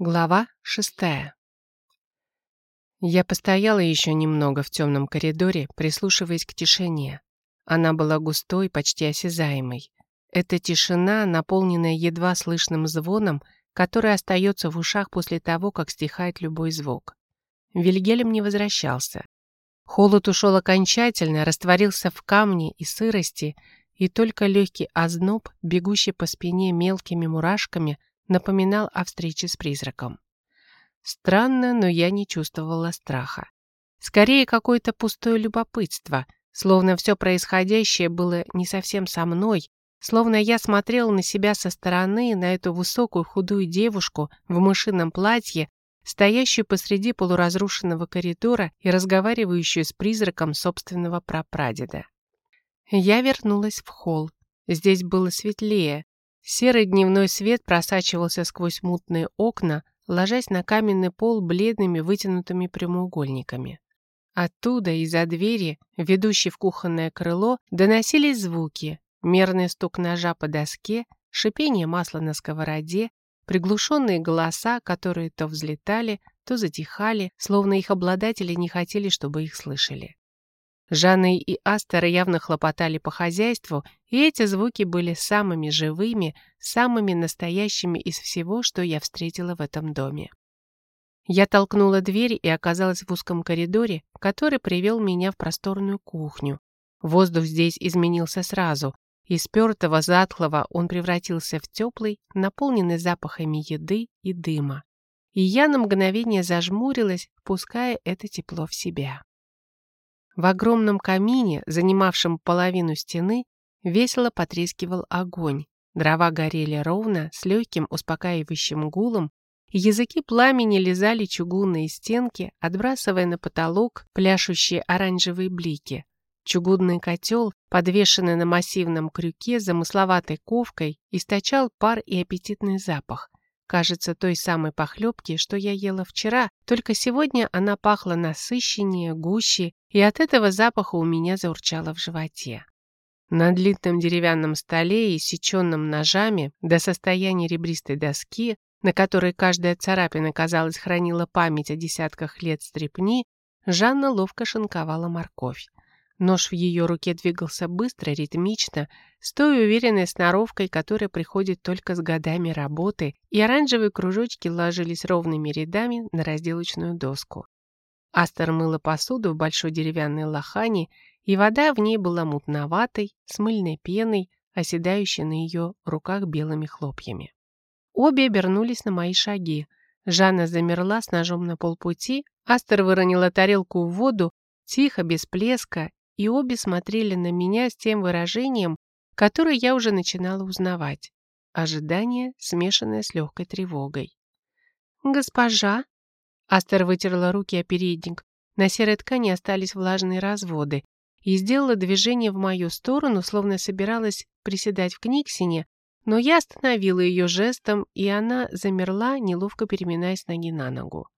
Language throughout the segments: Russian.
Глава шестая. Я постояла еще немного в темном коридоре, прислушиваясь к тишине. Она была густой, почти осязаемой. Эта тишина, наполненная едва слышным звоном, который остается в ушах после того, как стихает любой звук. Вильгельм не возвращался. Холод ушел окончательно, растворился в камне и сырости, и только легкий озноб, бегущий по спине мелкими мурашками, напоминал о встрече с призраком. Странно, но я не чувствовала страха. Скорее, какое-то пустое любопытство, словно все происходящее было не совсем со мной, словно я смотрела на себя со стороны, на эту высокую худую девушку в мышином платье, стоящую посреди полуразрушенного коридора и разговаривающую с призраком собственного прапрадеда. Я вернулась в холл. Здесь было светлее, Серый дневной свет просачивался сквозь мутные окна, ложась на каменный пол бледными вытянутыми прямоугольниками. Оттуда, из-за двери, ведущей в кухонное крыло, доносились звуки, мерный стук ножа по доске, шипение масла на сковороде, приглушенные голоса, которые то взлетали, то затихали, словно их обладатели не хотели, чтобы их слышали. Жанна и Астер явно хлопотали по хозяйству, и эти звуки были самыми живыми, самыми настоящими из всего, что я встретила в этом доме. Я толкнула дверь и оказалась в узком коридоре, который привел меня в просторную кухню. Воздух здесь изменился сразу. Из спертого, затхлого он превратился в теплый, наполненный запахами еды и дыма. И я на мгновение зажмурилась, впуская это тепло в себя. В огромном камине, занимавшем половину стены, весело потрескивал огонь. Дрова горели ровно, с легким успокаивающим гулом, и языки пламени лизали чугунные стенки, отбрасывая на потолок пляшущие оранжевые блики. Чугунный котел, подвешенный на массивном крюке замысловатой ковкой, источал пар и аппетитный запах. Кажется, той самой похлебки, что я ела вчера, только сегодня она пахла насыщеннее, гуще, и от этого запаха у меня заурчало в животе. На длинном деревянном столе, иссеченном ножами, до состояния ребристой доски, на которой каждая царапина, казалось, хранила память о десятках лет стрепни, Жанна ловко шинковала морковь. Нож в ее руке двигался быстро, ритмично, с той уверенной сноровкой, которая приходит только с годами работы, и оранжевые кружочки ложились ровными рядами на разделочную доску. Астер мыла посуду в большой деревянной лохане, и вода в ней была мутноватой, с мыльной пеной, оседающей на ее руках белыми хлопьями. Обе обернулись на мои шаги. Жанна замерла с ножом на полпути, Астер выронила тарелку в воду, тихо, без плеска, и обе смотрели на меня с тем выражением, которое я уже начинала узнавать. Ожидание, смешанное с легкой тревогой. «Госпожа?» Астер вытерла руки о передник. На серой ткани остались влажные разводы и сделала движение в мою сторону, словно собиралась приседать в книгсине, но я остановила ее жестом, и она замерла, неловко переминаясь ноги на ногу.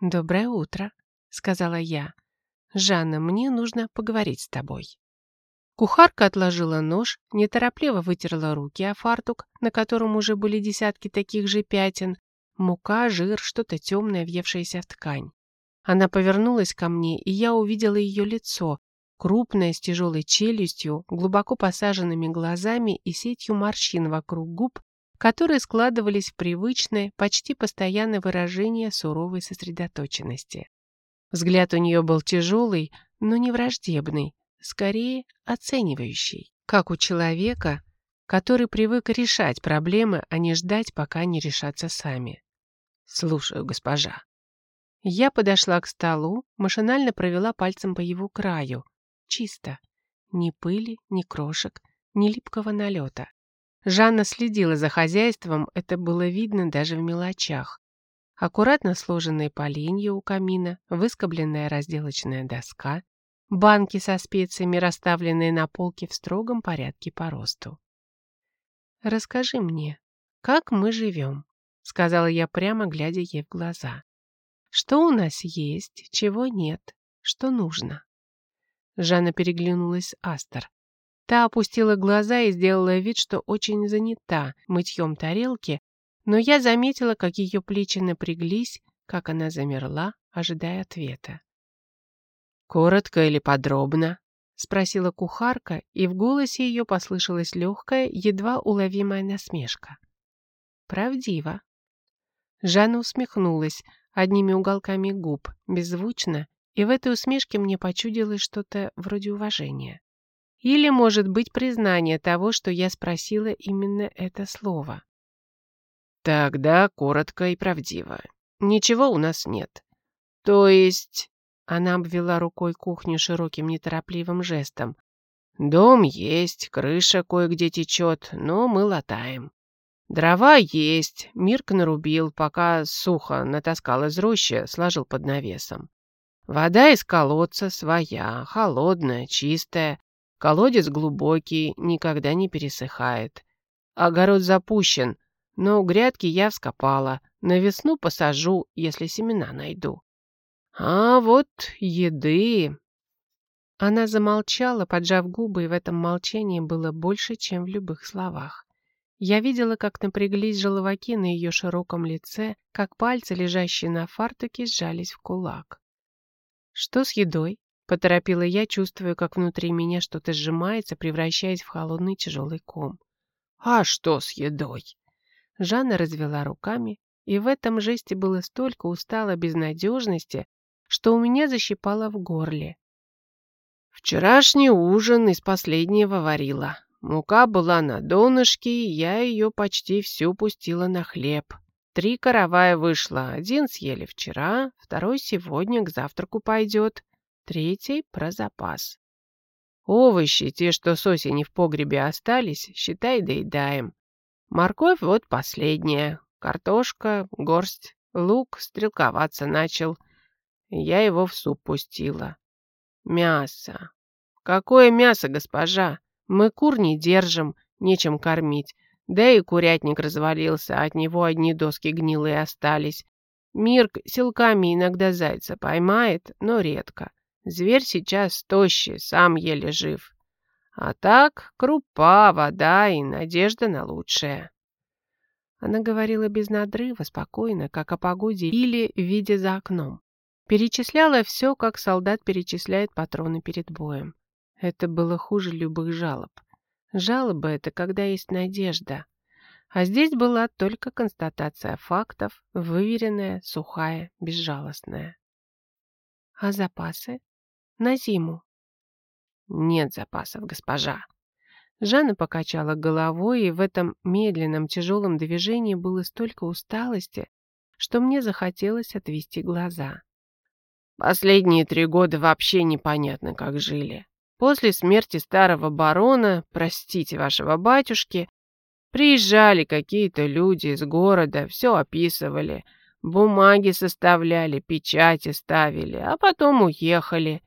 «Доброе утро», — сказала я. «Жанна, мне нужно поговорить с тобой». Кухарка отложила нож, неторопливо вытерла руки о фартук, на котором уже были десятки таких же пятен, мука, жир, что-то темное, въевшееся в ткань. Она повернулась ко мне, и я увидела ее лицо, крупное, с тяжелой челюстью, глубоко посаженными глазами и сетью морщин вокруг губ, которые складывались в привычное, почти постоянное выражение суровой сосредоточенности. Взгляд у нее был тяжелый, но не враждебный, скорее оценивающий, как у человека, который привык решать проблемы, а не ждать, пока они решатся сами. «Слушаю, госпожа». Я подошла к столу, машинально провела пальцем по его краю. Чисто. Ни пыли, ни крошек, ни липкого налета. Жанна следила за хозяйством, это было видно даже в мелочах. Аккуратно сложенные поленья у камина, выскобленная разделочная доска, банки со специями, расставленные на полке в строгом порядке по росту. «Расскажи мне, как мы живем?» — сказала я прямо, глядя ей в глаза. «Что у нас есть, чего нет, что нужно?» Жанна переглянулась Астер. Та опустила глаза и сделала вид, что очень занята мытьем тарелки, но я заметила, как ее плечи напряглись, как она замерла, ожидая ответа. «Коротко или подробно?» — спросила кухарка, и в голосе ее послышалась легкая, едва уловимая насмешка. «Правдиво». Жанна усмехнулась одними уголками губ, беззвучно, и в этой усмешке мне почудилось что-то вроде уважения. Или, может быть, признание того, что я спросила именно это слово. «Тогда коротко и правдиво. Ничего у нас нет. То есть...» Она обвела рукой кухню широким неторопливым жестом. «Дом есть, крыша кое-где течет, но мы латаем. Дрова есть, Мирк нарубил, пока сухо натаскал из рощи, сложил под навесом. Вода из колодца своя, холодная, чистая. Колодец глубокий, никогда не пересыхает. Огород запущен, но грядки я вскопала. На весну посажу, если семена найду. А вот еды... Она замолчала, поджав губы, и в этом молчании было больше, чем в любых словах. Я видела, как напряглись желваки на ее широком лице, как пальцы, лежащие на фартуке, сжались в кулак. «Что с едой?» — поторопила я, чувствуя, как внутри меня что-то сжимается, превращаясь в холодный тяжелый ком. «А что с едой?» Жанна развела руками, и в этом жесте было столько устало безнадежности, что у меня защипало в горле. «Вчерашний ужин из последнего варила. Мука была на донышке, и я ее почти всю пустила на хлеб. Три каравая вышло, один съели вчера, второй сегодня к завтраку пойдет, третий про запас. Овощи, те, что с осени в погребе остались, считай, доедаем. Морковь вот последняя, картошка, горсть, лук стрелковаться начал. Я его в суп пустила. Мясо. Какое мясо, госпожа? Мы кур не держим, нечем кормить. Да и курятник развалился, от него одни доски гнилые остались. Мирк силками иногда зайца поймает, но редко. Зверь сейчас тощий, сам еле жив. А так крупа, вода и надежда на лучшее. Она говорила без надрыва, спокойно, как о погоде или видя за окном. Перечисляла все, как солдат перечисляет патроны перед боем. Это было хуже любых жалоб. Жалоба — это когда есть надежда. А здесь была только констатация фактов, выверенная, сухая, безжалостная. А запасы? На зиму. Нет запасов, госпожа. Жанна покачала головой, и в этом медленном тяжелом движении было столько усталости, что мне захотелось отвести глаза. Последние три года вообще непонятно, как жили. После смерти старого барона, простите вашего батюшки, приезжали какие-то люди из города, все описывали, бумаги составляли, печати ставили, а потом уехали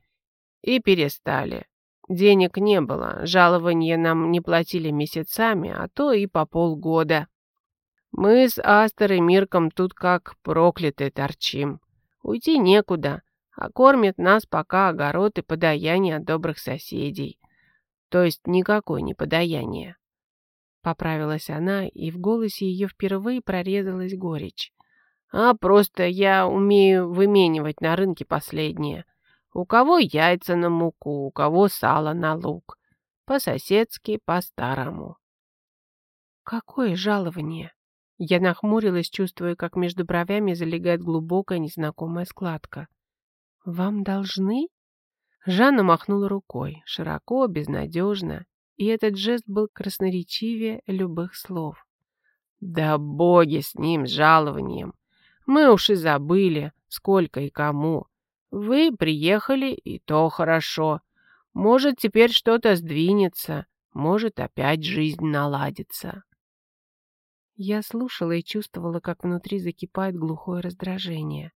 и перестали. Денег не было, жалования нам не платили месяцами, а то и по полгода. Мы с Астер и Мирком тут как проклятые торчим. Уйти некуда, а кормит нас пока огород и подаяние от добрых соседей. То есть никакое не подаяние. Поправилась она, и в голосе ее впервые прорезалась горечь. А просто я умею выменивать на рынке последнее. У кого яйца на муку, у кого сало на лук. По-соседски, по-старому. Какое жалование? Я нахмурилась, чувствуя, как между бровями залегает глубокая незнакомая складка. «Вам должны?» Жанна махнула рукой, широко, безнадежно, и этот жест был красноречивее любых слов. «Да боги с ним, с жалованием! Мы уж и забыли, сколько и кому. Вы приехали, и то хорошо. Может, теперь что-то сдвинется, может, опять жизнь наладится». Я слушала и чувствовала, как внутри закипает глухое раздражение.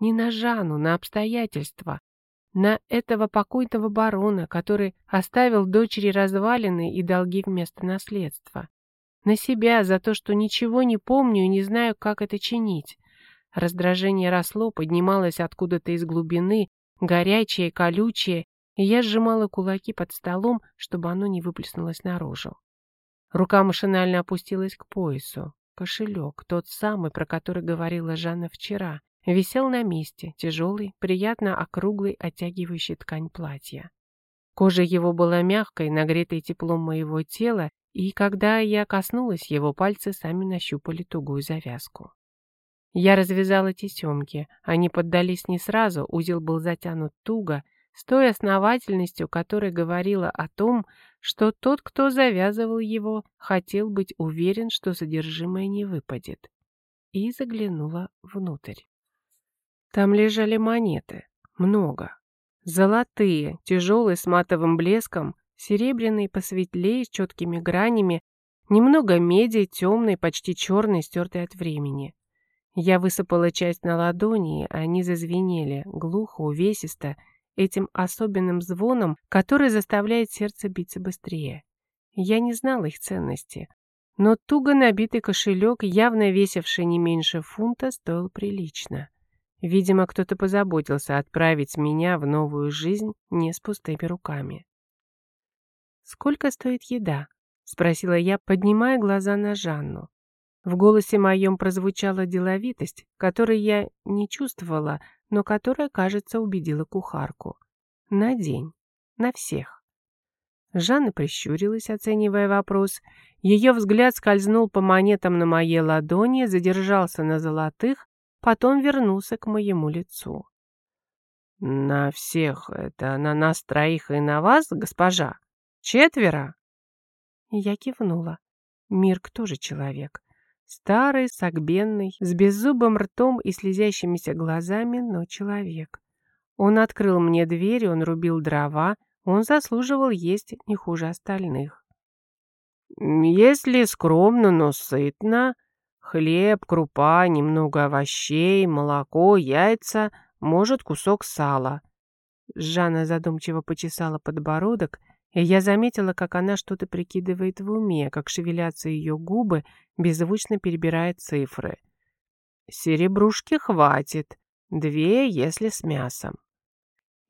Не на Жанну, на обстоятельства. На этого покойного барона, который оставил дочери развалины и долги вместо наследства. На себя за то, что ничего не помню и не знаю, как это чинить. Раздражение росло, поднималось откуда-то из глубины, горячее, колючее, и я сжимала кулаки под столом, чтобы оно не выплеснулось наружу. Рука машинально опустилась к поясу. Кошелек, тот самый, про который говорила Жанна вчера, висел на месте, тяжелый, приятно округлый, оттягивающий ткань платья. Кожа его была мягкой, нагретой теплом моего тела, и когда я коснулась его, пальцы сами нащупали тугую завязку. Я развязала тесемки, они поддались не сразу, узел был затянут туго, с той основательностью, которая говорила о том, что тот, кто завязывал его, хотел быть уверен, что содержимое не выпадет. И заглянула внутрь. Там лежали монеты. Много. Золотые, тяжелые с матовым блеском, серебряные посветлее, с четкими гранями, немного меди, темной, почти черной, стертой от времени. Я высыпала часть на ладони, они зазвенели, глухо, увесисто, этим особенным звоном, который заставляет сердце биться быстрее. Я не знала их ценности, но туго набитый кошелек, явно весивший не меньше фунта, стоил прилично. Видимо, кто-то позаботился отправить меня в новую жизнь не с пустыми руками. «Сколько стоит еда?» — спросила я, поднимая глаза на Жанну. В голосе моем прозвучала деловитость, которой я не чувствовала, но которая, кажется, убедила кухарку. На день. На всех. Жанна прищурилась, оценивая вопрос. Ее взгляд скользнул по монетам на моей ладони, задержался на золотых, потом вернулся к моему лицу. «На всех? Это на нас троих и на вас, госпожа? Четверо?» Я кивнула. Мирк тоже человек. Старый, согбенный, с беззубым ртом и слезящимися глазами, но человек. Он открыл мне дверь, он рубил дрова, он заслуживал есть не хуже остальных. «Если скромно, но сытно, хлеб, крупа, немного овощей, молоко, яйца, может, кусок сала». Жанна задумчиво почесала подбородок, и я заметила, как она что-то прикидывает в уме, как шевелятся ее губы, беззвучно перебирая цифры. «Серебрушки хватит. Две, если с мясом».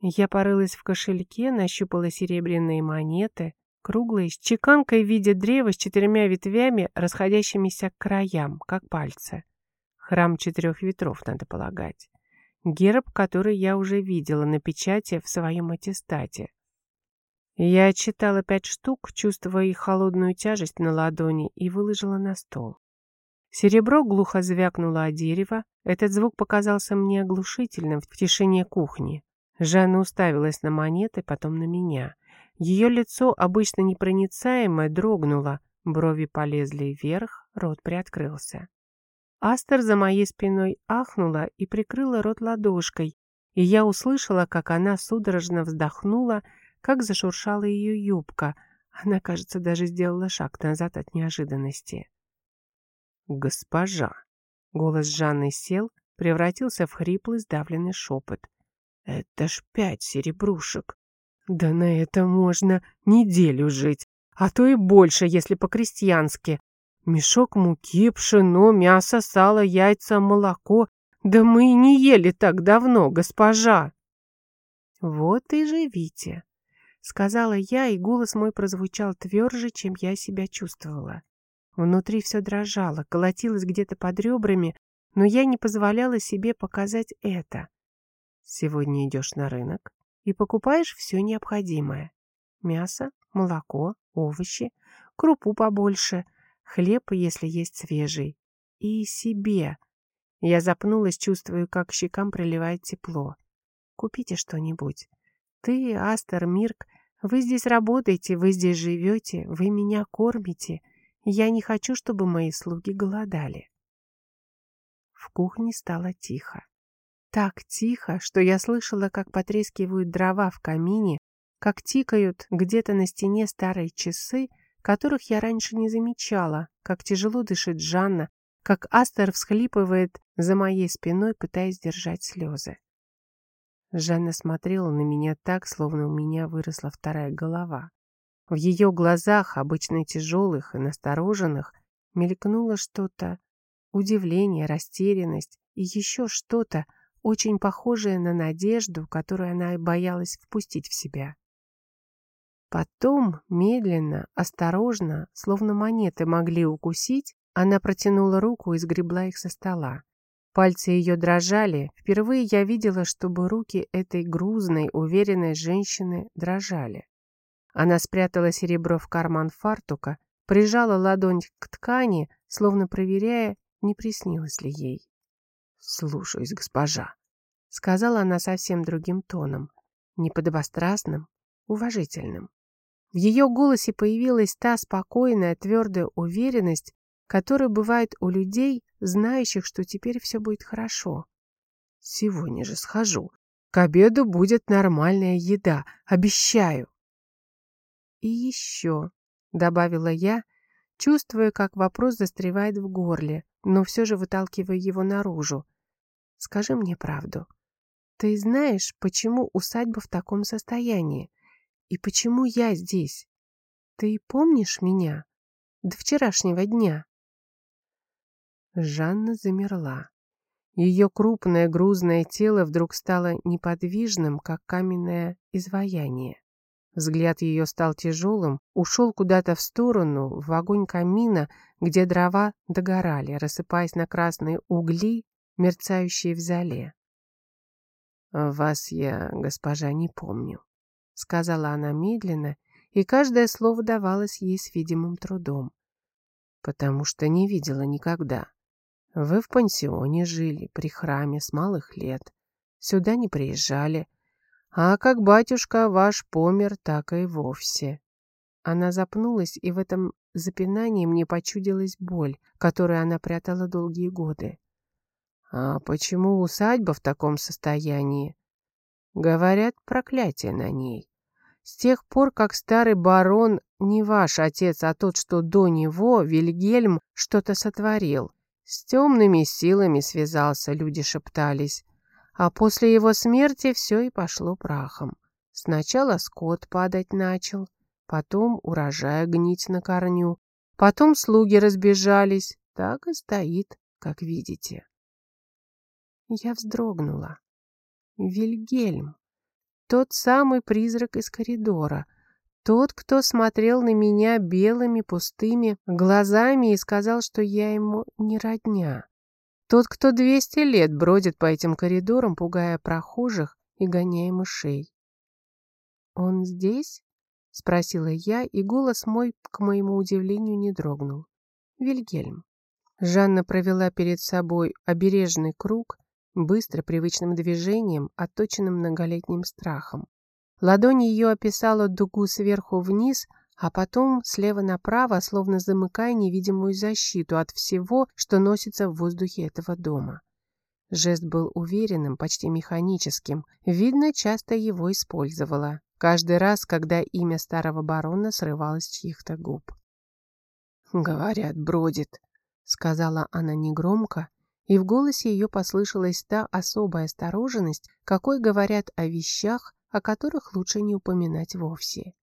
Я порылась в кошельке, нащупала серебряные монеты, круглые, с чеканкой в виде древа с четырьмя ветвями, расходящимися к краям, как пальцы. Храм четырех ветров, надо полагать. Герб, который я уже видела на печати в своем аттестате. Я отчитала пять штук, чувствуя их холодную тяжесть на ладони, и выложила на стол. Серебро глухо звякнуло о дерево. Этот звук показался мне оглушительным в тишине кухни. Жанна уставилась на монеты, потом на меня. Ее лицо, обычно непроницаемое, дрогнуло, брови полезли вверх, рот приоткрылся. Астер за моей спиной ахнула и прикрыла рот ладошкой, и я услышала, как она судорожно вздохнула как зашуршала ее юбка. Она, кажется, даже сделала шаг назад от неожиданности. «Госпожа!» Голос Жанны сел, превратился в хриплый сдавленный шепот. «Это ж пять серебрушек! Да на это можно неделю жить, а то и больше, если по-крестьянски. Мешок муки, пшено, мясо, сало, яйца, молоко. Да мы и не ели так давно, госпожа!» «Вот и живите!» Сказала я, и голос мой прозвучал тверже, чем я себя чувствовала. Внутри все дрожало, колотилось где-то под ребрами, но я не позволяла себе показать это. Сегодня идешь на рынок и покупаешь все необходимое. Мясо, молоко, овощи, крупу побольше, хлеб, если есть свежий. И себе. Я запнулась, чувствую, как щекам приливает тепло. Купите что-нибудь. Ты, Астер, Мирк, вы здесь работаете, вы здесь живете, вы меня кормите. Я не хочу, чтобы мои слуги голодали. В кухне стало тихо. Так тихо, что я слышала, как потрескивают дрова в камине, как тикают где-то на стене старые часы, которых я раньше не замечала, как тяжело дышит Жанна, как Астер всхлипывает за моей спиной, пытаясь держать слезы. Жанна смотрела на меня так, словно у меня выросла вторая голова. В ее глазах, обычно тяжелых и настороженных, мелькнуло что-то, удивление, растерянность и еще что-то, очень похожее на надежду, которую она боялась впустить в себя. Потом, медленно, осторожно, словно монеты могли укусить, Она протянула руку и сгребла их со стола. Пальцы ее дрожали. Впервые я видела, чтобы руки этой грузной, уверенной женщины дрожали. Она спрятала серебро в карман фартука, прижала ладонь к ткани, словно проверяя, не приснилось ли ей. «Слушаюсь, госпожа», — сказала она совсем другим тоном, неподобострастным, уважительным. В ее голосе появилась та спокойная, твердая уверенность, которая бывает у людей, знающих, что теперь все будет хорошо. «Сегодня же схожу. К обеду будет нормальная еда, обещаю». «И еще», — добавила я, чувствуя, как вопрос застревает в горле, но все же выталкивая его наружу. «Скажи мне правду. Ты знаешь, почему усадьба в таком состоянии? И почему я здесь? Ты помнишь меня? До вчерашнего дня?» Жанна замерла. Ее крупное грузное тело вдруг стало неподвижным, как каменное изваяние. Взгляд ее стал тяжелым, ушел куда-то в сторону, в огонь камина, где дрова догорали, рассыпаясь на красные угли, мерцающие в зале. «Вас я, госпожа, не помню», — сказала она медленно, и каждое слово давалось ей с видимым трудом. «Потому что не видела никогда. Вы в пансионе жили, при храме с малых лет. Сюда не приезжали, а как батюшка ваш помер, так и вовсе. Она запнулась, и в этом запинании мне почудилась боль, которую она прятала долгие годы. А почему усадьба в таком состоянии? Говорят, проклятие на ней. С тех пор, как старый барон, не ваш отец, а тот, что до него, Вильгельм, что-то сотворил. С темными силами связался, люди шептались. А после его смерти все и пошло прахом. Сначала скот падать начал, потом урожай гнить на корню, потом слуги разбежались, так и стоит, как видите. Я вздрогнула. Вильгельм, тот самый призрак из коридора, тот, кто смотрел на меня белыми пустыми глазами и сказал, что я ему не родня. Тот, кто двести лет бродит по этим коридорам, пугая прохожих и гоняя мышей. «Он здесь?» — спросила я, и голос мой, к моему удивлению, не дрогнул. «Вильгельм». Жанна провела перед собой обережный круг, быстро привычным движением, отточенным многолетним страхом. Ладонь ее описала дугу сверху вниз — а потом слева направо, словно замыкая невидимую защиту от всего, что носится в воздухе этого дома. Жест был уверенным, почти механическим. Видно, часто его использовала. Каждый раз, когда имя старого барона срывалось с чьих-то губ. «Говорят, бродит», — сказала она негромко, и в голосе ее послышалась та особая осторожность, какой говорят о вещах, о которых лучше не упоминать вовсе.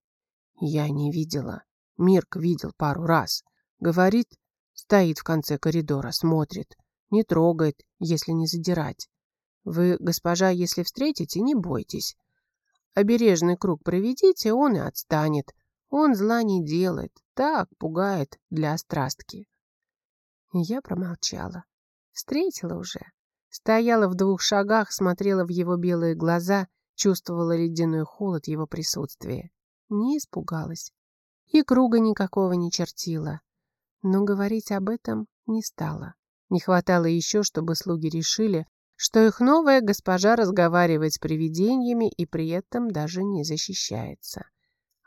Я не видела. Мирк видел пару раз. Говорит, стоит в конце коридора, смотрит. Не трогает, если не задирать. Вы, госпожа, если встретите, не бойтесь. Обережный круг проведите, он и отстанет. Он зла не делает, так пугает для острастки. Я промолчала. Встретила уже. Стояла в двух шагах, смотрела в его белые глаза, чувствовала ледяной холод его присутствия не испугалась. И круга никакого не чертила. Но говорить об этом не стала. Не хватало еще, чтобы слуги решили, что их новая госпожа разговаривает с привидениями и при этом даже не защищается.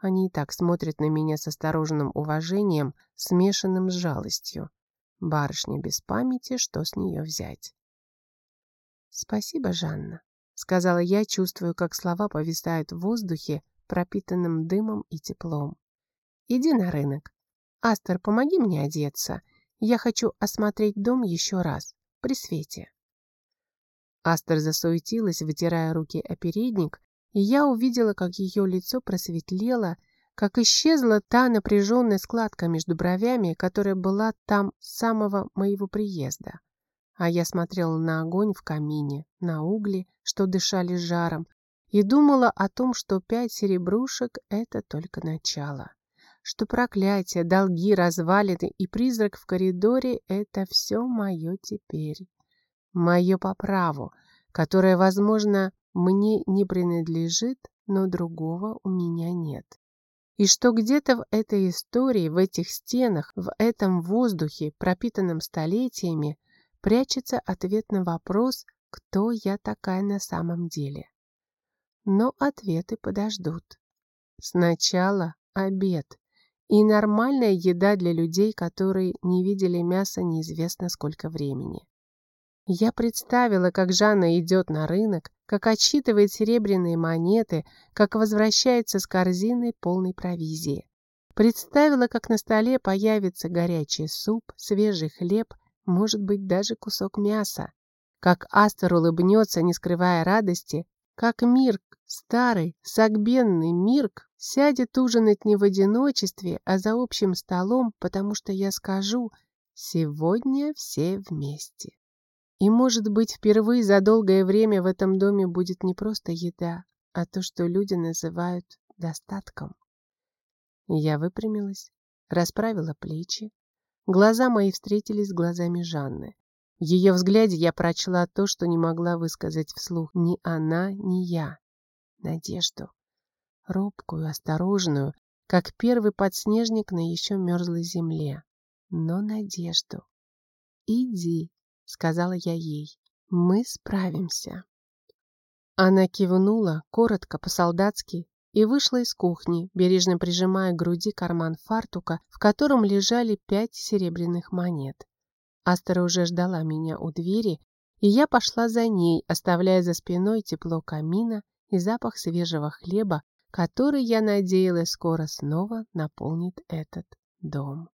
Они и так смотрят на меня с осторожным уважением, смешанным с жалостью. Барышня без памяти, что с нее взять? «Спасибо, Жанна», — сказала я, чувствуя, как слова повисают в воздухе, пропитанным дымом и теплом. «Иди на рынок. Астер, помоги мне одеться. Я хочу осмотреть дом еще раз, при свете». Астер засуетилась, вытирая руки о передник, и я увидела, как ее лицо просветлело, как исчезла та напряженная складка между бровями, которая была там с самого моего приезда. А я смотрела на огонь в камине, на угли, что дышали жаром, и думала о том, что пять серебрушек — это только начало. что проклятие, долги, развалины и призрак в коридоре — это все мое теперь. Мое по праву, которое, возможно, мне не принадлежит, но другого у меня нет. И что где-то в этой истории, в этих стенах, в этом воздухе, пропитанном столетиями, прячется ответ на вопрос, кто я такая на самом деле. Но ответы подождут. Сначала обед. И нормальная еда для людей, которые не видели мяса неизвестно сколько времени. Я представила, как Жанна идет на рынок, как отсчитывает серебряные монеты, как возвращается с корзиной полной провизии. Представила, как на столе появится горячий суп, свежий хлеб, может быть, даже кусок мяса. Как Астер улыбнется, не скрывая радости, как Мирк, старый, сагбенный Мирк, сядет ужинать не в одиночестве, а за общим столом, потому что я скажу «сегодня все вместе». И, может быть, впервые за долгое время в этом доме будет не просто еда, а то, что люди называют достатком. Я выпрямилась, расправила плечи. Глаза мои встретились с глазами Жанны. В ее взгляде я прочла то, что не могла высказать вслух ни она, ни я. Надежду. Робкую, осторожную, как первый подснежник на еще мерзлой земле. Но надежду. «Иди», — сказала я ей. «Мы справимся». Она кивнула, коротко, по-солдатски, и вышла из кухни, бережно прижимая к груди карман фартука, в котором лежали пять серебряных монет. Астера уже ждала меня у двери, и я пошла за ней, оставляя за спиной тепло камина и запах свежего хлеба, который, я надеялась, скоро снова наполнит этот дом.